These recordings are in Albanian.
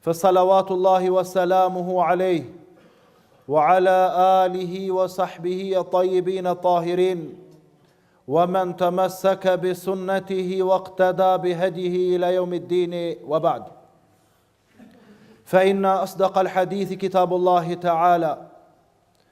فصلوات الله وسلامه عليه وعلى اله وصحبه الطيبين الطاهرين ومن تمسك بسنته واقتدى بهديه الى يوم الدين وبعد فان اصدق الحديث كتاب الله تعالى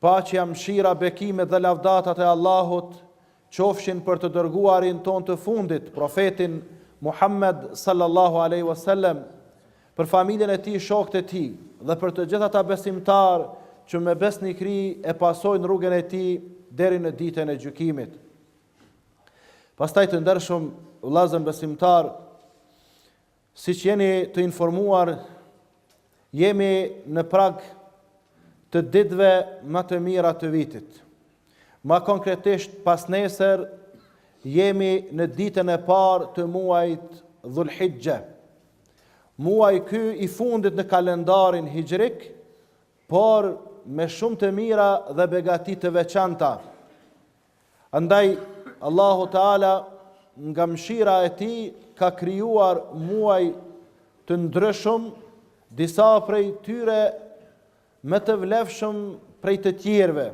Paqja, mëshira, bekimet dhe lavdatat e Allahut qofshin për të dërguarin tonë të fundit, Profetin Muhammed sallallahu alejhi ve sellem, për familjen e tij, shokët e tij dhe për të gjithë ata besimtarë që me besnikëri e pasojnë rrugën e tij deri në ditën e gjykimit. Pastaj të ndershëm vëllezër besimtarë, Siç jeni të informuar, jemi në prag të ditëve ma të mira të vitit. Ma konkretisht pas nesër jemi në ditën e parë të muajit Dhulhixhe. Muaj ky i fundit në kalendarin hixhrik, por me shumë të mira dhe begati të veçanta. Andaj, Allahu Teala nga mëshira e Tij ka krijuar muaj të ndryshëm, disa prej tyre më të vlefshëm prej të tjerëve.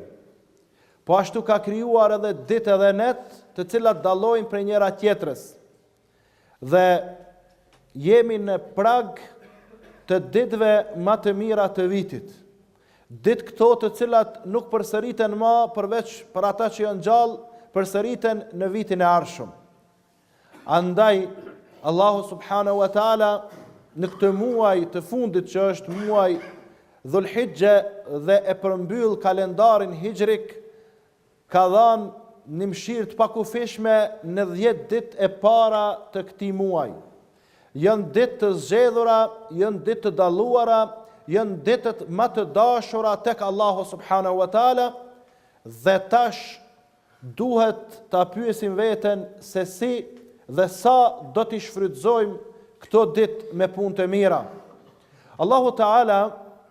Po ashtu ka krijuar edhe ditë edhe net, të cilat dallojnë prej njëra tjetrës. Dhe jemi në prag të ditëve ma të mira të vitit. Ditë këto të cilat nuk përsëriten ma përveç për ata që janë gjallë, përsëriten në vitin e ardhshëm. Andaj Allahu subhanahu wa taala në këtë muaj të fundit që është muaj Dhulhixhe dhe e përmbyll kalendarin hixhrik ka dhanë një mëshirë të pakufishme në dhjetë ditë e para të këtij muaji. Janë ditë të zgjedhura, janë ditë të dalluara, janë ditët ma të dashura tek Allahu subhanahu wa taala dhe tash duhet ta pyesim veten se si dhe sa do t'i shfrytëzojmë këto ditë me punë të mira. Allahu Teala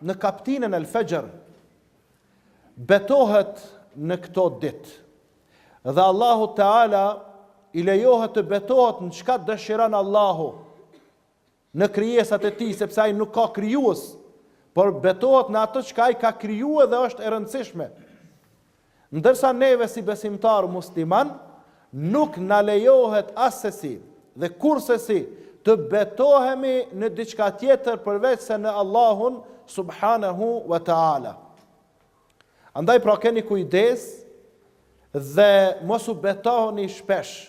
në kaptinën El Fexhr Betohet në këto ditë. Dhe Allahut Teala i lejohet të betohet në çka dëshiron Allahu në krijesat e tij, sepse ai nuk ka krijues, por betohet në atë çka ai ka kriju dhe është e rëndësishme. Ndërsa neve si besimtarë muslimanë, Nuk na lejohet assesi dhe kurrsesi të betohemi në diçka tjetër përveçse në Allahun subhanehu ue teala. Andaj pra keni kujdes dhe mos u betoni shpesh.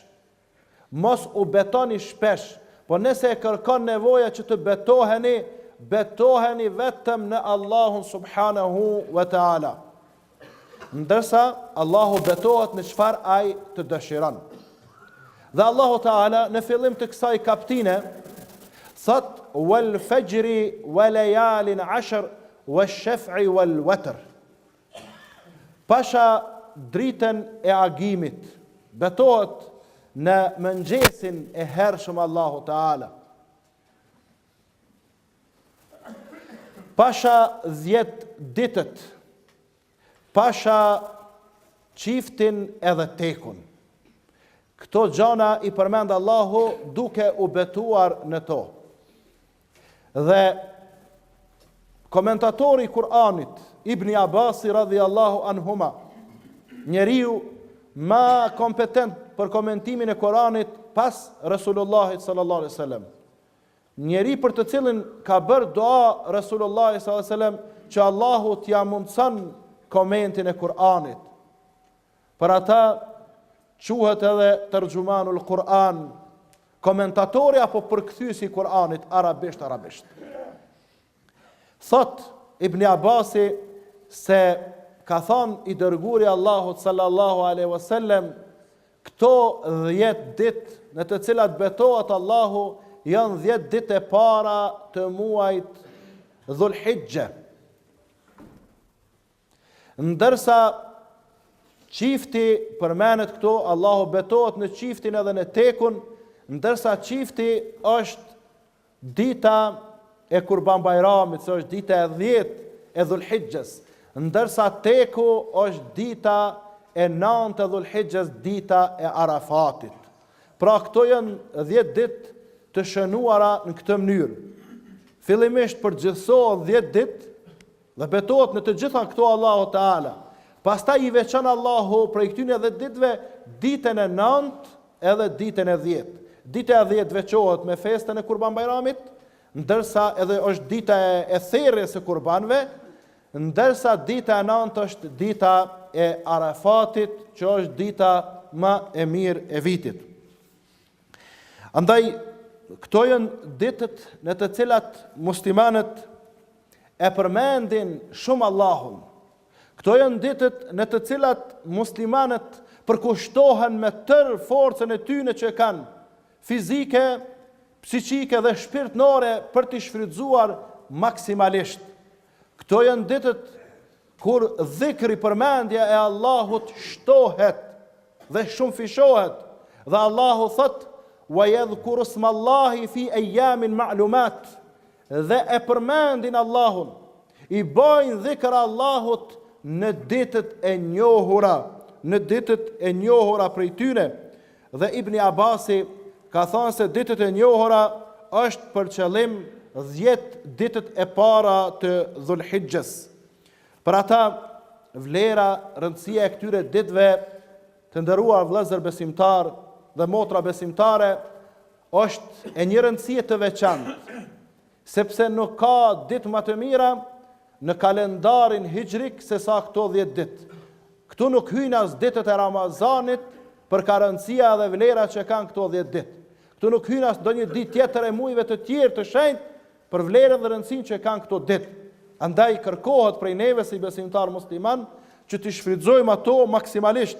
Mos u betoni shpesh, po nëse e kërkon nevoja që të betoheni, betoheni vetëm në Allahun subhanehu ue teala. Ndërsa Allahu betohet në çfarë ai të dëshiron. Dhe Allahu Teala në fillim të kësaj kaptine thot wal fajri wa layalin ashr wa shaf'i wal watr. Pasha dritën e agimit betohet në mëngjesin e hershëm Allahu Teala. Pasha dhjet ditët, pasha çiftin edhe tekun. Këto gjana i përmend Allahu duke u betuar në to. Dhe komentatori i Kur'anit, Ibni Abasi radhiyallahu anhuma, njeriu më kompetent për komentimin e Kur'anit pas Resulullahit sallallahu alaihi wasallam. Njeri për të cilin ka bërë dua Resulullahi sallallahu alejhi ve sellem që Allahu t'ia mundëson komentin e Kur'anit. Për ata quhet edhe Terxhumanul Kur'an, komentatori apo përkthyesi i Kur'anit arabisht arabisht. Thotë Ibni Abasi se ka thanë i Dërguari i Allahut sallallahu alejhi ve sellem, Këto dhjetë ditë në të cilat betohet Allahu janë dhjetë ditë e para të muajit Dhul-Hixhe. Ndërsa çifti përmendet këtu, Allahu betohet në çiftin edhe në tekun, ndërsa çifti është Dita e Kurban Bajramit që është dita e dhjetë e Dhul-Hixhes, ndërsa teku është dita e nantë e Dhul-Hixhes, dita e Arafatit. Pra këto janë dhjetë ditë të shënuara në këtë mënyrë. Fillimisht përgjithësohen dhjetë ditë, Dhe betohet në të gjitha këto Allahu Teala. Pastaj i veçon Allahu prej këtyne dhjetë ditëve ditën e nantë edhe ditën e dhjetë. Dita e dhjetë veçohet me festën e Kurban Bajramit, ndërsa edhe është dita e therjes së kurbanve, ndërsa dita e nantë është dita e Arafatit, që është dita ma e mirë e vitit. Andaj këto janë ditët në të cilat muslimanët e përmendin shumë Allahun. Këto janë ditët në të cilat muslimanët përkushtohen me tërë forcën e tyre që kanë fizike, psikike dhe shpirtnore për t'i shfrytëzuar maksimalisht. Këto janë ditët Kur dhikri, përmendja e Allahut shtohet dhe shumëfishohet, dhe Allahu thotë, Wa yadhkuru isma Allahi fi ayyamin ma'lumat, dhe e përmendin Allahun, i bajnë dhikr Allahut në ditët e njohura, në ditët e njohura prej tyre, Dhe Ibni Abasi ka thënë se ditët e njohura është për qëllim dhjetë ditët e para të Dhul-Hixhes. Për ata, vlera, rëndësia e këtyre ditëve, të nderuar vëllezër besimtarë dhe motra besimtare, është e një rëndësie të veçantë. Sepse nuk ka ditë më të mira në kalendarin hixhrik se sa këto dhjetë ditë. Këtu nuk hyjnë as ditët e Ramazanit për ka rëndësia dhe vlera që kanë këto dhjetë ditë. Këtu nuk hyjnë as ndonjë ditë tjetër e mujve të tjerë të shenjtë për vlerën dhe rëndësinë që kanë këto ditë. Andaj kërkohet prej neve si besimtarë muslimanë që t'i shfrytëzojmë ato maksimalisht,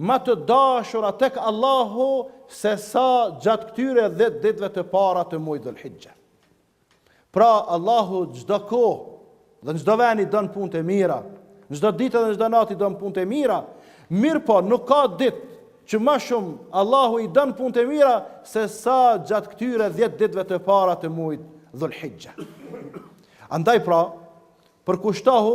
Ma të dashura tek Allahu se sa gjatë këtyre dhjetë ditëve të para të muajit Dhul-Hixhe. Pra, Allahu çdo kohë dhe në çdo vend i don punët e mira, në çdo ditë dhe në çdo natë i don punët e mira, mirëpo nuk ka ditë që ma shumë Allahu i don punët e mira se sa gjatë këtyre dhjetë ditëve të para të muajit Dhul-Hixhe. Andaj pra, përkushtohu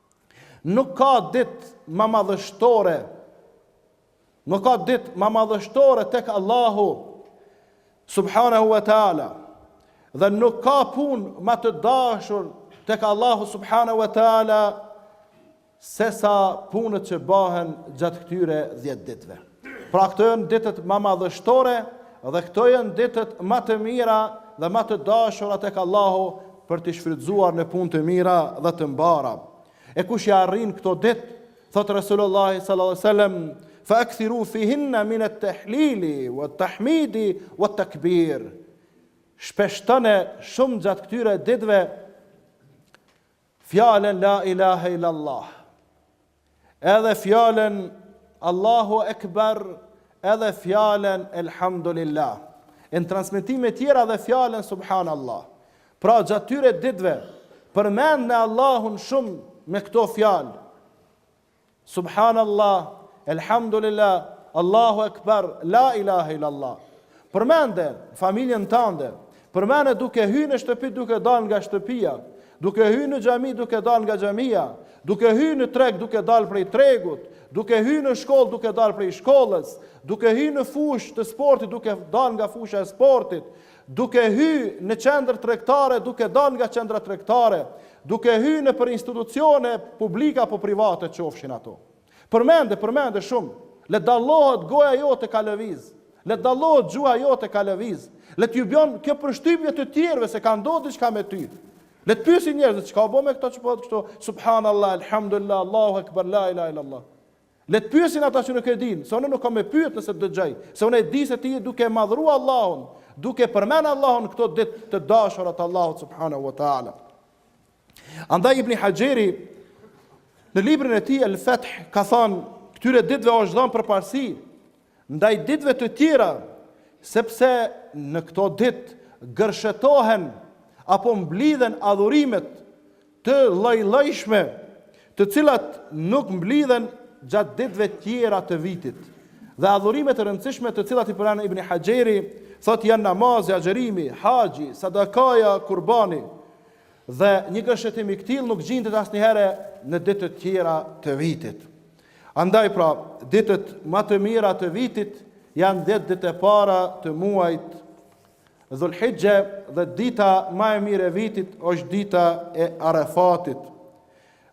Nuk ka ditë ma madhështore Nuk ka ditë ma madhështore tek Allahu subhanahu wa taala dhe nuk ka punë ma të dashur tek Allahu subhanahu wa taala se sa punët që bahen gjatë këtyre 10 ditëve. Pra këto janë ditët ma madhështore dhe këto janë ditët ma të mira dhe ma të dashura tek Allahu për t'i shfrytëzuar në punë të mira dhe të mbara. E kush i arrin këto ditë, thotë Resulullahi sallallahu alaihi wasallam, fa akthiru fihinna min at-tahlili wat-tahmidi wat-takbir. Shpeshtoni shumë gjatë këtyre ditëve Fjalën La ilahe illallah, edhe fjalën Allahu ekber, edhe fjalën Elhamdulillah, e në transmetime tjera dhe fjalën Subhanallah. Pra gjatë këtyre ditëve, përmendne Allahun shumë me këto fjalë, Subhanallah, Elhamdulillah, Allahu Ekber, La ilahe illallah. Përmende n'familjen tande, përmende duke hy në shtëpi, duke dalë nga shtëpia, duke hy në xhami, duke dalë nga xhamia, duke hy në treg, duke dalë prej tregut, duke hy në shkollë, duke dalë prej shkollës, duke hy në fushë të sportit, duke dalë nga fusha e sportit, Duke hy në qendër tregtare, duke dalë nga qendra tregtare, duke hy nëpër institucione publike apo private qofshin ato. Përmende, përmende shumë. Le të dallohet goja jote ka lëviz. Le të dallohet gjuha jote ka lëviz. Le t'ju bëjë kjo përshtypje të tjerëve se ka ndodh diçka me ty. Le të pyesin njerëzit çka u bë me këtë që po thotë kështu, subhanallahu, elhamdulillah, Allahu ekber, la ilahe illallah. Le të pyesin ata që nuk e dinë, se unë nuk kam me pyet nëse dëgjoj, se unë e di se ti je duke e madhëru Allahun, duke e përmend Allahun në këto ditë të dashura të Allahut subhanahu wa taala. Andaj Ibni Haxheri në librin e tij El-Feth ka thënë, këtyre ditëve është dhënë përparësi ndaj ditëve të tjera, sepse në këto ditë gërshetohen apo mblidhen adhurimet të llojllojshme të cilat nuk mblidhen gjatë ditëve tjera të vitit, dhe adhurime të rëndësishme të cilat i përmend Ibni Haxheri, thotë janë namazi, agjërimi, haxhi, sadakaja, kurbani, dhe një gërshetim i këtillë nuk gjindet asnjëherë në ditët tjera të vitit. Andaj pra, ditët ma të mira të vitit janë dhjetë ditët e para të muajit Dhulhixhe dhe dita ma e mirë e vitit është dita e Arefatit.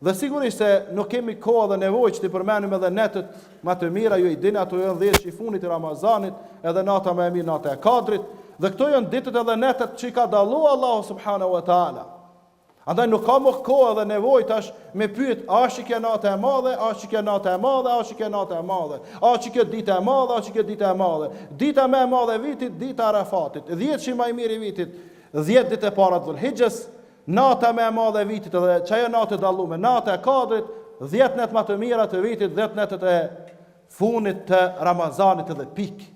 Dhe sigurisht se nuk kemi kohë dhe nevojë që t'i përmendim edhe netët ma të mira, ju i dini ato janë dhjetëshi i funit i Ramazanit, edhe nata ma e mirë nata e kadrit, dhe këto janë ditët edhe netët që i ka dallu Allahu Subhanahu wa Ta'ala. Andaj nuk ka më kohë dhe nevojë tash me pyet a është që kjo natë e madhe, a është që kjo natë e madhe, a është që kjo natë e madhe, a është që kjo ditë e madhe, a është që kjo ditë e madhe. Dita më e madhe e vitit, dita e Arafatit. Dhjetëshi më i mirë i vitit, dhjetë ditët e para të Dhulhixhes, nata më e madhe e vitit edhe qajo natë e dallume, nata e Kadrit, dhjetë netët më të mira të vitit, dhjetë netët e funit të Ramazanit edhe pikë.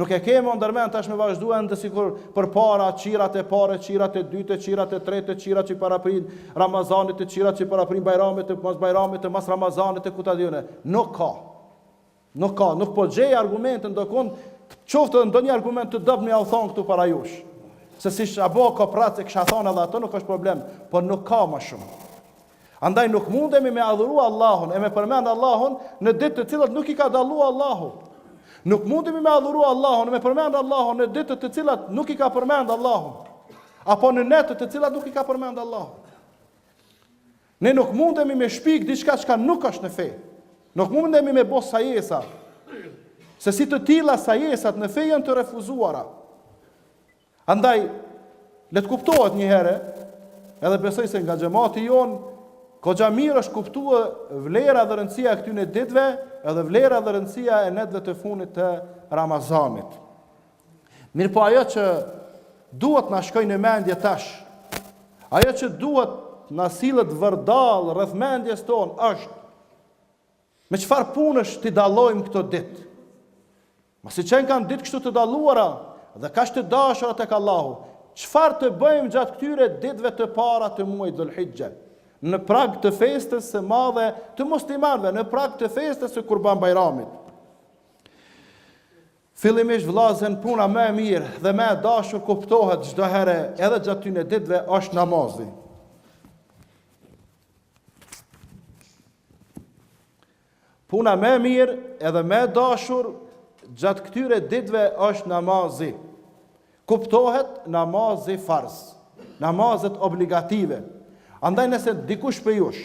Nuk e kemi ndërmend tash me vazhdu ende sikur përpara qirat e parë, qirat e dytë, qirat e tretë, qirat që i paraprijnë Ramazanit, qirat që i paraprijnë Bajramit, mas Bajramit, mas Ramazanit e ku ta di unë. Nuk ka. Nuk ka, nuk po gjej argument ndokund, qoftë edhe ndonjë argument të dobët me jau thon këtu para jush. Se si s'po ka prapë e kisha thënë edhe ato nuk është problem, por nuk ka ma shumë. Andaj nuk mundemi me adhuru Allahun e me përmend Allahun në ditë të cilat nuk i ka dallu Allahu. Nuk mundemi me adhuru Allahun e me përmend Allahun në ditë të cilat nuk i ka përmend Allahu. Apo në netët të cilat nuk i ka përmend Allahu. Ne nuk mundemi me shpik diçka që nuk është në fe. Nuk mundemi me bo sajesa. Se si të tilla sajesat në fe janë të refuzuara. Andaj, le të kuptohet një herë, edhe besoj se nga xhamati jonë, goxha mirë është kuptue vlera dhe rëndësia e këtyne ditëve, edhe vlera dhe rëndësia e netëve të fundit të Ramazanit. Mirëpo ajo që duhet t'na shkojë në mendje tash, ajo që duhet t'na sillet vërdallë rreth mendjes tonë është, me çfarë punësh t'i dallojmë këto ditë? Masi qenkan ditë kështu të dalluara dhe kaq të dashura tek Allahu, çfarë të bëjmë gjatë këtyre ditëve të para të muajit Dhul-Hixhe, në prag të festës së madhe të muslimanëve, në prag të festës së Kurban Bajramit? Fillimisht vëllazën puna më e mirë dhe më e dashur kuptohet çdo herë edhe gjatë këtyre ditëve është namazi. Puna më e mirë edhe më e dashur gjatë këtyre ditëve është namazi. Kuptohet namazi farz, namazet obligative. Andaj nëse dikush prej jush,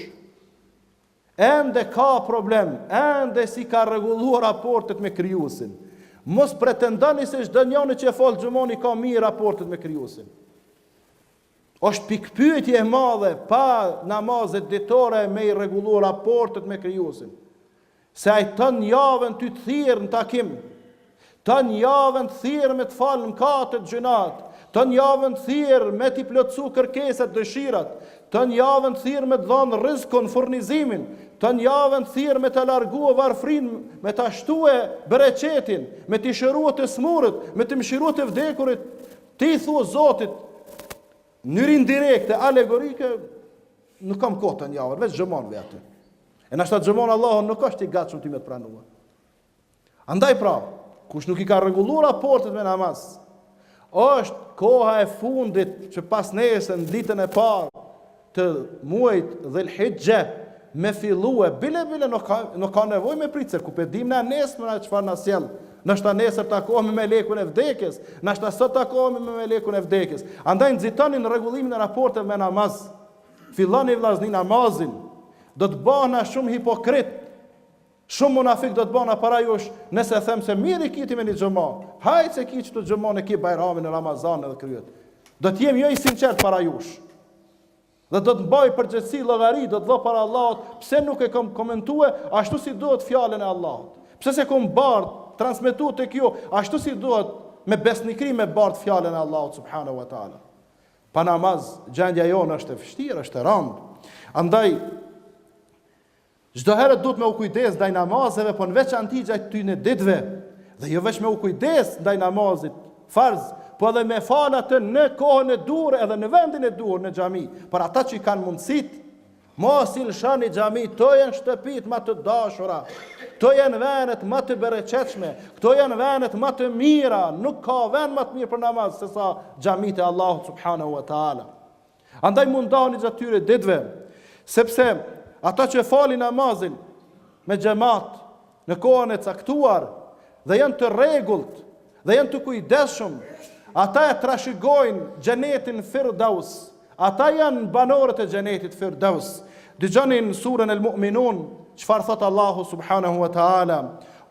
ende ka problem, ende s'i ka rregulluar raportet me Krijuesin, mos pretendoni se çdonjani që e fal xhumanë i ka mirë raportet me Krijuesin. Është pikëpyetje e madhe pa namazet ditore me i rregullu raportet me Krijuesin. Se ai tën javën ty të thirr në takim, tën javën të thirr me të fal mëkatet, gjynat, tën javën të thirr me t'i plotësu kërkesat, dëshirat, tën javën të thirr me të dhanë rriskun, furnizimin, tën javën të thirr me ta largue varfrin, me ta shtue bereqetin, me t'i shërue të smurët, me t'i mëshirue të vdekurit, Ti i thua Zotit në mënyrë indirekte, alegorike, nuk kam kohë tën javën, veç xhumanë vi aty. E nashta t'xhumanë Allahu nuk është i gatshëm ty me të pranu. Andaj pra, kush nuk i ka rregullu raportet me namaz, është koha e fundit që pasnesër në ditën e parë të muajit Dhil-Hixhe me fillue, bile bile nuk ka nuk ka nevojë me prit se ku po e dimë na nesmëra çfarë na sjell. Nashta nesër takohemi me melekun e vdekjes, nashta sot takohemi me melekun e vdekjes. Andaj nxitoni në rregullimin e raporteve me namaz. Filloni vllazën namazin. Do të bahna shumë hipokrit Shumë munafik do të bahna para jush nëse them se mirë i kiti me një xhuma. Hajt se ki qitu xhumanë e ki bajramin e Ramazan edhe kryet. Do të jem jo i sinqert para jush. Dhe do të mbaj përgjegjësi llogari do të jap para Allahut pse nuk e kam komentue ashtu si duhet fjalën e Allahut. Pse s'e kam bart transmetu tek ju ashtu si duhet me besnikëri me bart fjalën e Allahut subhanahu wa taala. Pa namaz gjendja jonë është e vështirë, është e randë. Andaj Çdo herë duhet me u kujdes ndaj namazeve, po në veçanti gjatë këtyre ditëve, dhe jo veç me u kujdes ndaj namazit farz, po edhe me falë atë në kohën e duhur edhe në vendin e duhur në xhami. Për ata që i kanë mundësitë, mos i lëshoni xhamitë, këto janë shtëpitë ma të dashura, këto janë venet ma të bereqetshme, këto janë venet ma të mira, nuk ka vend ma të mirë për namaz sesa xhamitë e Allahut subhanahu wa taala. Andaj mundoni gjatë këtyre ditëve, sepse ata që falin namazin me xhamat në kohën e caktuar dhe janë të rregullt dhe janë të kujdesshëm, ata e trashëgojnë xhenetin Firdaus. Ata janë banorët e xhenetit Firdaus. Dëgjoni surën Al-Mu'minun çfarë thot Allahu subhanahu wa ta'ala.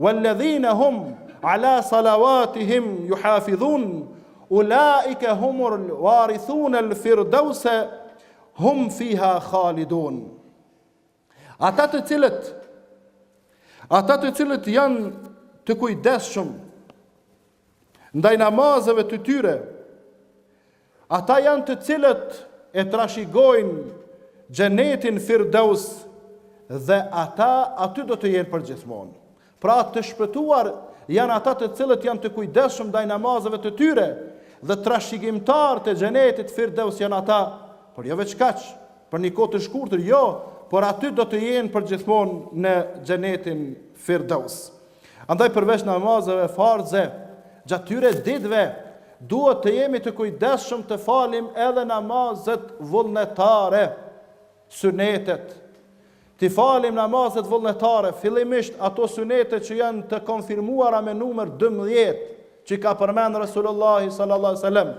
Walladhina hum ala salawatihim yuhafizun Ulaika humul warithun al firdawsa hum fiha khalidun. Ata të cilët ata të cilët janë të kujdesshëm ndaj namazeve të tyre, ata janë të cilët e trashigojnë xhenetin Firdaus dhe ata aty do të jenë përgjithmonë. Pra të shpëtuar janë ata të cilët janë të kujdesshëm ndaj namazeve të tyre dhe trashigimtarë të Xhenetit Firdevs janë ata, por jo veç kaq, për një kohë të shkurtër jo, por aty do të jenë përgjithmonë në Xhenetin Firdevs. Andaj përveç namazeve farze, gjatë këtyre ditëve duhet të jemi të kujdesshëm të falim edhe namazet vullnetare, synetet, T'i falim namazet vullnetare, fillimisht ato sunete që janë të konfirmuara me numër dymbëdhjetë, që i ka përmend Resulullahi sallallahu alejhi ve sellem,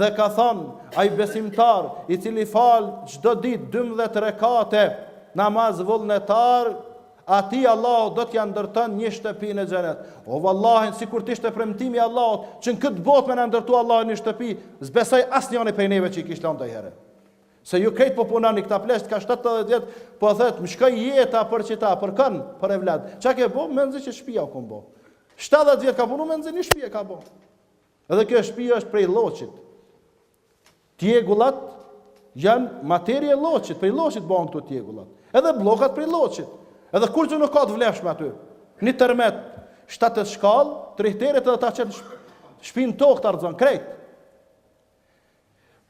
dhe ka thonë, Ai besimtar, i cili fal çdo ditë dymbëdhjetë rekate namaz vullnetar, atij Allahu do t'ia ndërton një shtëpi në xhenet. O vallahi, sikur të ishte premtimi i Allahut që në këtë botë me na ndërtu Allahu një shtëpi, s'besoj asnjani prej neve që i kish lënë ndonjëherë. Se ju krejt po punoni këta pleqt ka shtatëdhjetë vjet po thot më shkoi jeta për qito për kën për evlad ça ke bo menxi qit shpi e kom bo shtatëdhjetë vjet ka punu menxi një shpi e ka bo edhe kjo shpi është prej lloqit tjegullat janë materie e lloqit prej lloqit bëhen këto tjegullat edhe bllokat prej lloqit edhe kurrgjo nuk ka të vlefshme aty një tërmet shtatë-tetë shkallë të Rihterit edhe ta qet shpinë n'tokë ta rrxon krejt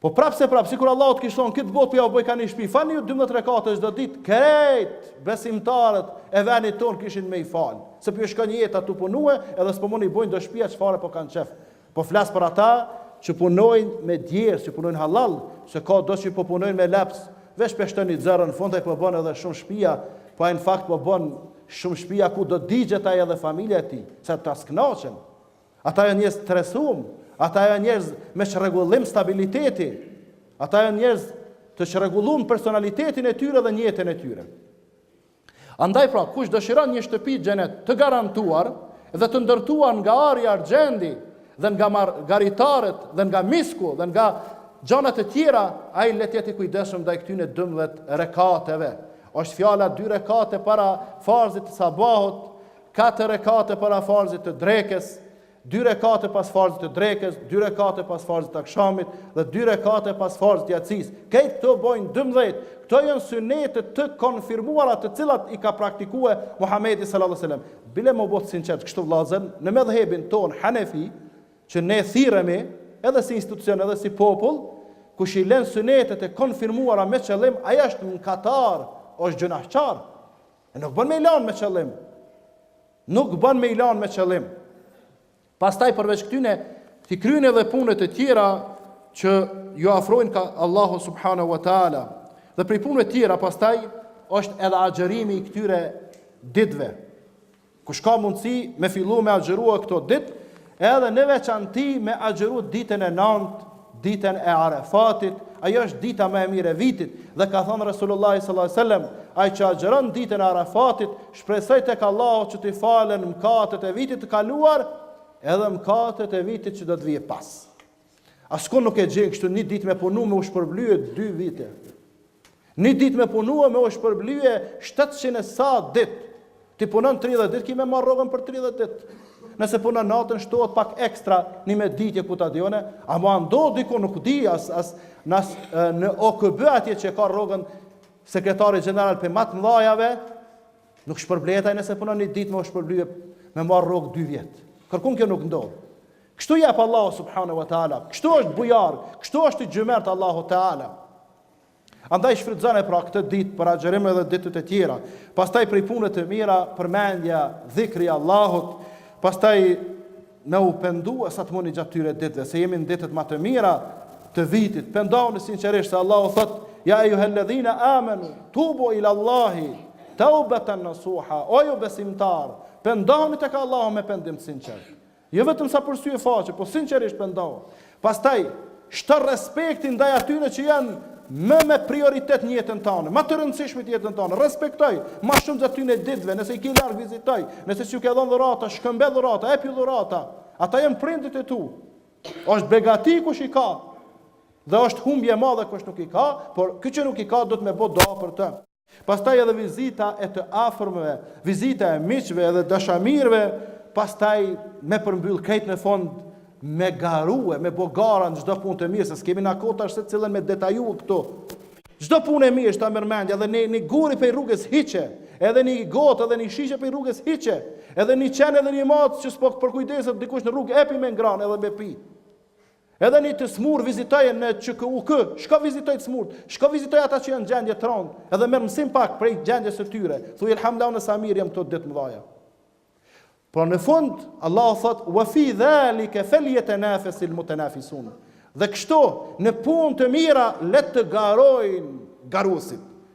Po prapseprap, sikur Allahu të kishte thonë këtë botë po jau bëj ka një shtëpi, falni ju 12 rekate çdo ditë, krejt besimtarët e vendit tonë, kishin me i fal. Se po ju shkon jeta tu punue, edhe s'po mund i bëjnë do shtëpia çfarë po kanë qef. Po flas për ata që punojnë me djersë, që punojnë halal, se ka do që po punojnë me laps, veç po shton një zero në fund ai po bën edhe shumë shtëpia, po ai në fakt po bën shumë shtëpia ku do digjet ai edhe familja e tij, se ata s'knaqen. Ata janë njerëz të tresum, ata janë njerëz me çrregullim stabiliteti. Ata janë njerëz të çrregullum personalitetin e tyre dhe nijetin e tyre. Andaj pra, kush dëshiron një shtëpi n'xhenet të garantuar dhe të ndërtuar nga ari, argjendi dhe nga margaritarët dhe nga misku dhe nga gjanat e tjera, ai le t'jetë i kujdesshëm ndaj këtyne dymdhet rekateve. Osht fjala dy rekate para farzit të sabahut, Katër rekate para farzit të drekës, dy rekate pas farzit të drekës, dy rekate pas farzit të akshamit dhe dy rekate pas farzit të jacisë. Krejt këto bojnë 12. Këto janë synetet të konfirmuara të cilat i ka praktikue Muhamedi sallallahu alaihi wasallam. Bile me u bo t'sinqert kështu vllazën, në medhhebin tonë Hanefi, që ne thirremi edhe si institucion edhe si popull, kush i lën synetet e konfirmuara me qëllim, ai është mkatar, është gjynahqar. E nuk bën me i lan me qëllim. Nuk bën me i lan me qëllim. Pastaj përveç këtyne, t'i kryni edhe punët e tjera që ju afrojnë kah Allahu subhanahu wa taala. Dhe prej punëve të tjera pastaj është edhe agjërimi i këtyre ditëve. Kush ka mundësi me fillu me agjëru këto ditë, edhe në veçanti me agjëru ditën e nantë, ditën e Arefatit, ajo është dita më e mirë e vitit, dhe ka thonë Resulullah s.a.s. Ai që agjëron ditën e Arefatit, shpresoj tek Allahu që t'i falen mkatet e vitit të kaluar, edhe mkatet e vitit që do të vijë pas. Askun nuk e gjen kështu një ditë me punu me u shpërblye dy vite. Një ditë me punue me u shpërblye shtatëqind e sa ditë. Ti punon tridhjetë ditë ki me marrë rrogën për tridhjetë ditë. Nëse punon natën shtohet pak ekstra, një mëditje ku ta di unë, ama ndodh diku nuk di as as në as në OKB atje që e ka rrogën sekretari gjeneral prej ma të mdhajave, nuk shpërblehet ai nëse punon një ditë me u shpërblye me marrë rrogë dy vjet. Kërkun kjo nuk ndodh. Kështu jep Allahu subhanahu wa taala, kështu është bujar, kështu është i xhymert Allahu taala. Andaj shfrytëzone pra këtë ditë për agjërim edhe ditët e tjera. Pastaj prej punëve të mira, përmendja, dhikri i Allahut, pastaj me u pendue sa të muni gjatë tyre ditëve, se jemi në ditët ma të mira të vitit. Pendoni sinqerisht se Allahu thotë, ja ejjuhel-ledhine amenu, tubu ilallahi teubeten nesuha, o ju besimtarë, pendoni tek Allahu me pendim të sinqertë. Jo vetëm sa për sy e faqe, po sinqerisht pendohu. Pastaj, shto respektin ndaj atyre që janë ma me prioritet në jetën tane, ma të rëndësishmit në jetën tane. Respektoj, ma shumë gjatë tyne ditëve, nëse i ke larg vizitoj, nëse s'ju ke dhonë dhurata, shkëmbe dhurata, epi dhurata. Ata janë prindit e tu. Është begati kush i ka. Dhe është humbje e madhe kush nuk i ka, por ky që nuk i ka duhet me bo dua për të. Pastaj edhe vizita e të afërmve, vizita e miqve edhe dashamirëve, pastaj me përmbyll krejt në fund me garue, me bo gara në çdo punë të mirë, se s'kemi na kohë tash secilën me detaju këtu. Çdo punë e mirë që ta merr mendja edhe ni gur prej rrugës hiqe, edhe një gotë edhe një shishe prej rrugës hiqe, edhe një qen edhe një macë që s'po përkujdeset dikush në rrugë epi me ngranë edhe me pi. Edhe një të smur vizitoje në QKUK, shko vizitoj të smurt, shko vizitoj ata që janë gjendje të rëndë, edhe merr mësim pak prej gjendjes së tyre. Thuaj elhamdulilah unë sa mirë jam këto ditë të mëdhaja. Por në fund Allahu thot wa fi dhalike feljetenafesil mutenafisun. Dhe kështu në punë të mira le të garojnë garuesit.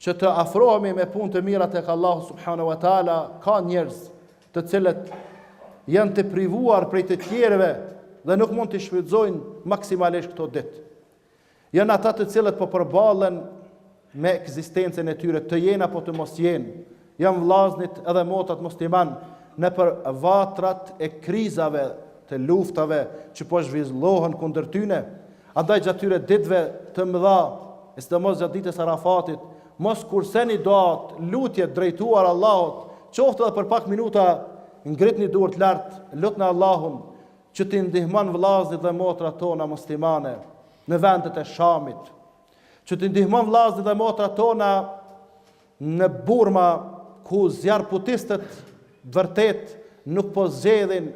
Që të afrohemi me punë të mira tek Allahu subhanahu wa taala, ka njerëz të cilët janë të privuar prej të tjerëve dhe nuk mund t'i shfrytëzojnë maksimalisht këto ditë. Janë ata të cilët po përballen me ekzistencën e tyre, të jenë apo të mos jenë, Janë vllaznit edhe motrat musliman nëpër vatrat e krizave të luftave që po zhvillohen kundër tyne, andaj gjatë tyre ditëve të mëdha, e sidomos gjatë ditës së Arafatit, mos kurseni duat, lutjet drejtuar Allahut, qoftë edhe për pak minuta, ngritni duart lart, lutni Allahun që t'i ndihmon vllaznit dhe motrat tona muslimane në vendet e Shamit, që t'i ndihmon vllaznit dhe motrat tona Në Burma, ku zjarrputistët vërtet nuk po zgjedhin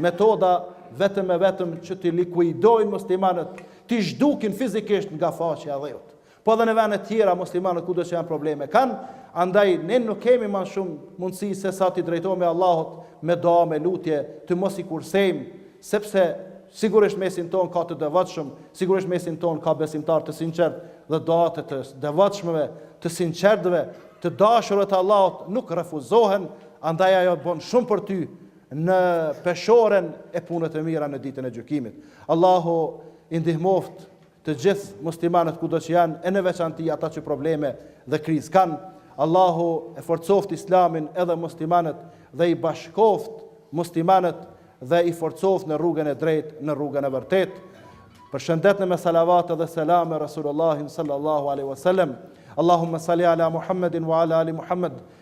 metoda vetëm e vetëm që t'i likuidojnë muslimanët, t'i zhdukin fizikisht nga faqja e dheut. Po edhe në vene të tjera muslimanët kudo që janë probleme kanë, andaj ne nuk kemi ma shumë mundësi sesa t'i drejtohemi Allahut me doa me lutje, të mos i kursejmë, sepse Sigurisht mesin tonë ka të devotshëm, sigurisht mesin tonë ka besimtarë të sinqertë dhe doat e të devotshmëve, të sinqertëve, të dashurve të Allahut nuk refuzohen, andaj ajo bon shumë për ty në peshoren e punëve të mira në ditën e gjykimit. Allahu i ndihmoftë të gjithë muslimanët kudo që janë e në veçanti ata që probleme dhe krizë kanë. Allahu e forcoft Islamin edhe muslimanët dhe i bashkoft muslimanët dhe i forcoft në rrugën e drejtë, në rrugën e vërtetë. Përshëndetni me salavatë dhe selame Rasulullahin sallallahu alaihi wasallam. Allahumma salli ala Muhammedin wa ala ali Muhammed.